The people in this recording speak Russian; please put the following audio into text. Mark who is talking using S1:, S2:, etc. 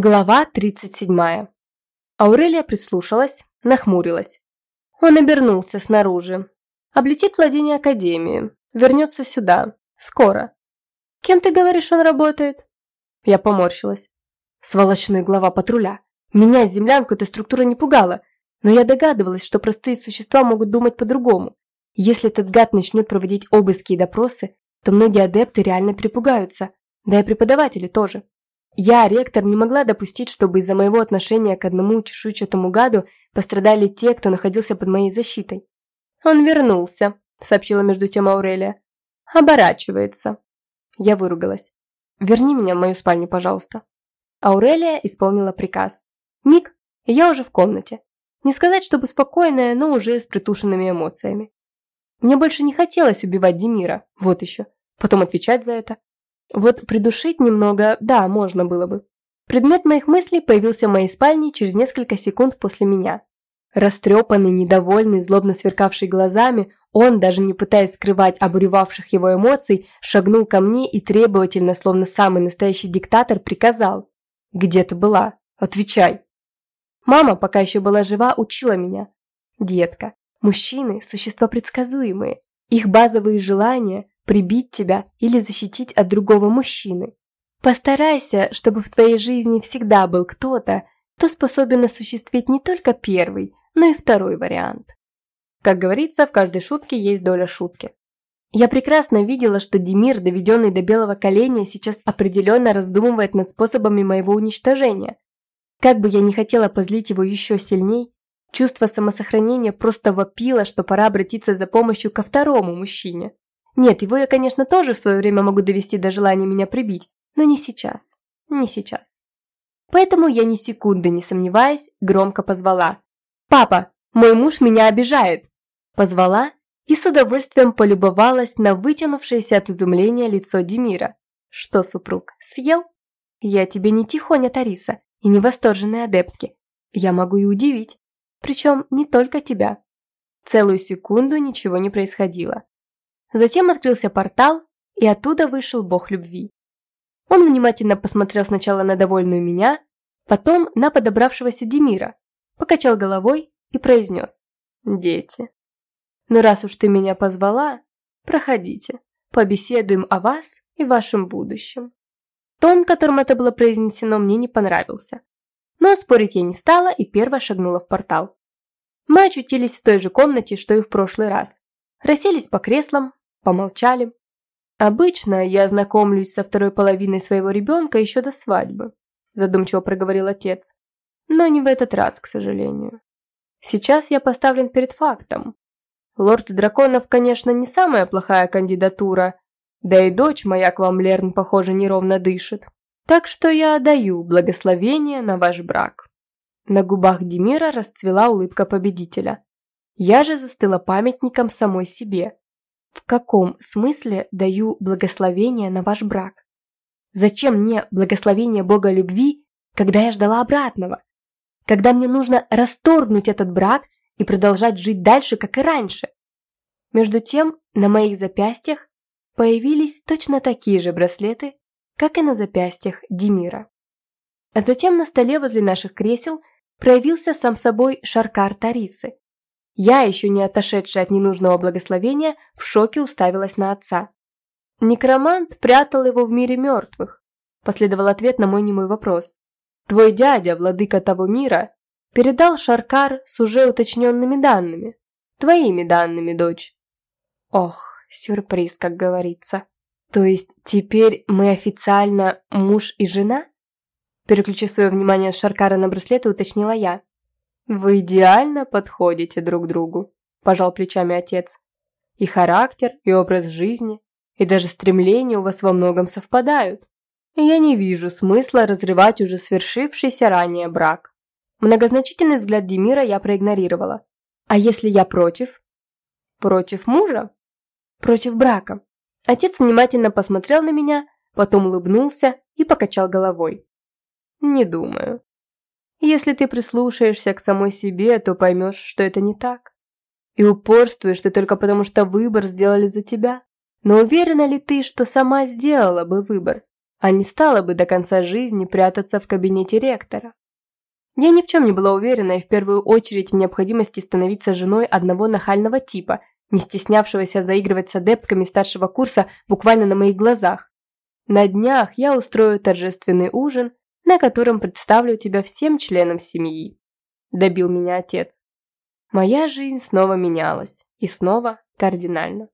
S1: Глава 37. Аурелия прислушалась, нахмурилась. Он обернулся снаружи. Облетит владение Академии. Вернется сюда. Скоро. Кем ты говоришь, он работает? Я поморщилась. Сволочной глава патруля. Меня, землянку, эта структура не пугала. Но я догадывалась, что простые существа могут думать по-другому. Если этот гад начнет проводить обыски и допросы, то многие адепты реально перепугаются. Да и преподаватели тоже. Я, ректор, не могла допустить, чтобы из-за моего отношения к одному чешуйчатому гаду пострадали те, кто находился под моей защитой. «Он вернулся», — сообщила между тем Аурелия. «Оборачивается». Я выругалась. «Верни меня в мою спальню, пожалуйста». Аурелия исполнила приказ. Миг, я уже в комнате. Не сказать, чтобы спокойная, но уже с притушенными эмоциями. Мне больше не хотелось убивать Демира, вот еще. Потом отвечать за это. Вот придушить немного, да, можно было бы. Предмет моих мыслей появился в моей спальне через несколько секунд после меня. Растрепанный, недовольный, злобно сверкавший глазами, он, даже не пытаясь скрывать обуревавших его эмоций, шагнул ко мне и требовательно, словно самый настоящий диктатор, приказал. «Где ты была? Отвечай!» Мама, пока еще была жива, учила меня. «Детка, мужчины – существа предсказуемые. Их базовые желания прибить тебя или защитить от другого мужчины. Постарайся, чтобы в твоей жизни всегда был кто-то, кто способен осуществить не только первый, но и второй вариант. Как говорится, в каждой шутке есть доля шутки. Я прекрасно видела, что Демир, доведенный до белого коленя, сейчас определенно раздумывает над способами моего уничтожения. Как бы я ни хотела позлить его еще сильней, чувство самосохранения просто вопило, что пора обратиться за помощью ко второму мужчине. Нет, его я, конечно, тоже в свое время могу довести до желания меня прибить, но не сейчас. Не сейчас. Поэтому я ни секунды не сомневаясь, громко позвала. «Папа, мой муж меня обижает!» Позвала и с удовольствием полюбовалась на вытянувшееся от изумления лицо Демира. «Что, супруг, съел?» «Я тебе не тихоня Тариса и не восторженные адептки. Я могу и удивить. Причем не только тебя». Целую секунду ничего не происходило. Затем открылся портал, и оттуда вышел бог любви. Он внимательно посмотрел сначала на довольную меня, потом на подобравшегося Демира, покачал головой и произнес «Дети, ну раз уж ты меня позвала, проходите, побеседуем о вас и вашем будущем». Тон, которым это было произнесено, мне не понравился. Но спорить я не стала и первая шагнула в портал. Мы очутились в той же комнате, что и в прошлый раз. Расселись по креслам, помолчали. «Обычно я знакомлюсь со второй половиной своего ребенка еще до свадьбы», задумчиво проговорил отец. «Но не в этот раз, к сожалению. Сейчас я поставлен перед фактом. Лорд Драконов, конечно, не самая плохая кандидатура, да и дочь моя к вам, Лерн, похоже, неровно дышит. Так что я даю благословение на ваш брак». На губах Демира расцвела улыбка победителя. Я же застыла памятником самой себе. В каком смысле даю благословение на ваш брак? Зачем мне благословение Бога любви, когда я ждала обратного? Когда мне нужно расторгнуть этот брак и продолжать жить дальше, как и раньше? Между тем, на моих запястьях появились точно такие же браслеты, как и на запястьях Демира. А затем на столе возле наших кресел проявился сам собой Шаркар Тарисы, я, еще не отошедшая от ненужного благословения, в шоке уставилась на отца. «Некромант прятал его в мире мертвых», – последовал ответ на мой немой вопрос. «Твой дядя, владыка того мира, передал Шаркар с уже уточненными данными. Твоими данными, дочь». Ох, сюрприз, как говорится. То есть теперь мы официально муж и жена? Переключив свое внимание с Шаркара на браслеты, уточнила я. «Вы идеально подходите друг другу», – пожал плечами отец. «И характер, и образ жизни, и даже стремления у вас во многом совпадают. я не вижу смысла разрывать уже свершившийся ранее брак». Многозначительный взгляд Демира я проигнорировала. «А если я против?» «Против мужа?» «Против брака». Отец внимательно посмотрел на меня, потом улыбнулся и покачал головой. «Не думаю. Если ты прислушаешься к самой себе, то поймешь, что это не так. И упорствуешь ты только потому, что выбор сделали за тебя. Но уверена ли ты, что сама сделала бы выбор? а не стала бы до конца жизни прятаться в кабинете ректора. Я ни в чем не была уверена и в первую очередь в необходимости становиться женой одного нахального типа, не стеснявшегося заигрывать с адептками старшего курса буквально на моих глазах. На днях я устрою торжественный ужин, на котором представлю тебя всем членам семьи. Добил меня отец. Моя жизнь снова менялась, и снова кардинально.